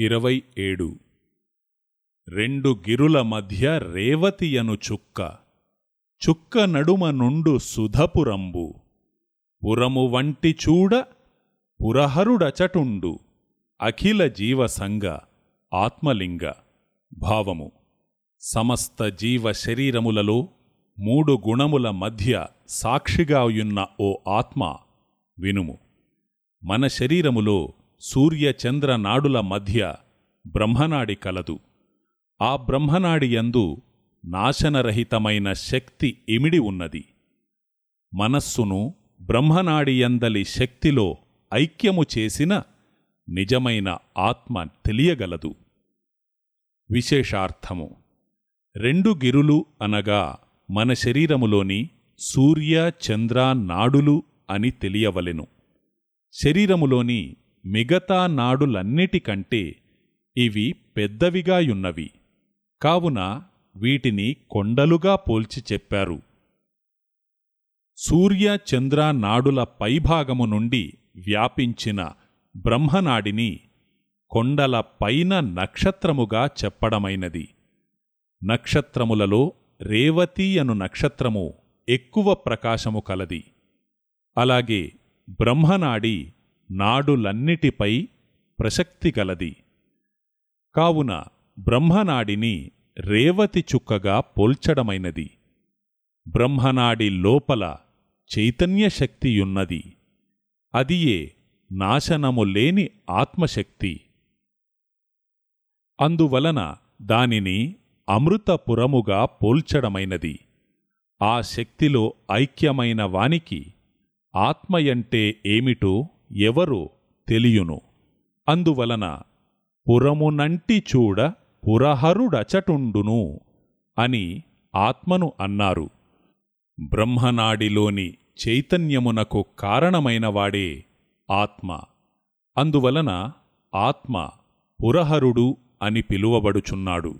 ఇరవై ఏడు. రెండు గిరుల మధ్య రేవతియను చుక్క. చుక్క నడుమ నుండు సుధపురంబు. పురము వంటి చూడ పురహరుడచటుండు. అఖిల జీవసంగ ఆత్మలింగ భావము. సమస్త జీవ శరీరములలో మూడు గుణముల మధ్య సాక్షిగాయున్న ఓ ఆత్మ వినుము. మన శరీరములో సూర్యచంద్ర నాడుల మధ్య బ్రహ్మనాడి కలదు. ఆ బ్రహ్మనాడి యందు నాశనరహితమైన శక్తి ఇమిడి ఉన్నది. మనస్సును బ్రహ్మనాడియందలి శక్తిలో ఐక్యము చేసిన నిజమైన ఆత్మ తెలియగలదు. విశేషార్థము. రెండు గిరులు అనగా మన శరీరములోని సూర్య చంద్ర నాడులు అని తెలియవలెను. శరీరములోని మిగతా నాడులన్నిటికంటే ఇవి పెద్దవిగాయున్నవి. కావున వీటిని కొండలుగా పోల్చి చెప్పారు. సూర్య చంద్ర నాడుల పైభాగము నుండి వ్యాపించిన బ్రహ్మనాడిని కొండల పైన నక్షత్రముగా చెప్పడమైనది. నక్షత్రములలో రేవతి అను నక్షత్రము ఎక్కువ ప్రకాశము కలది. అలాగే బ్రహ్మనాడి నాడులన్నిటిపై ప్రసక్తి గలది. కావున బ్రహ్మనాడిని రేవతి చుక్కగా పోల్చడమైనది. బ్రహ్మనాడి లోపల చైతన్యశక్తియున్నది. అదియే నాశనము లేని ఆత్మశక్తి. అందువలన దానిని అమృతపురముగా పోల్చడమైనది. ఆ శక్తిలో ఐక్యమైన వానికి ఆత్మయంటే ఏమిటో ఎవరు తెలియును. అందువలన పురమునంటి చూడ పురహరుడచటుండును అని ఆత్మను అన్నారు. బ్రహ్మనాడిలోని చైతన్యమునకు కారణమైనవాడే ఆత్మ. అందువలన ఆత్మ పురహరుడు అని పిలువబడుచున్నాడు.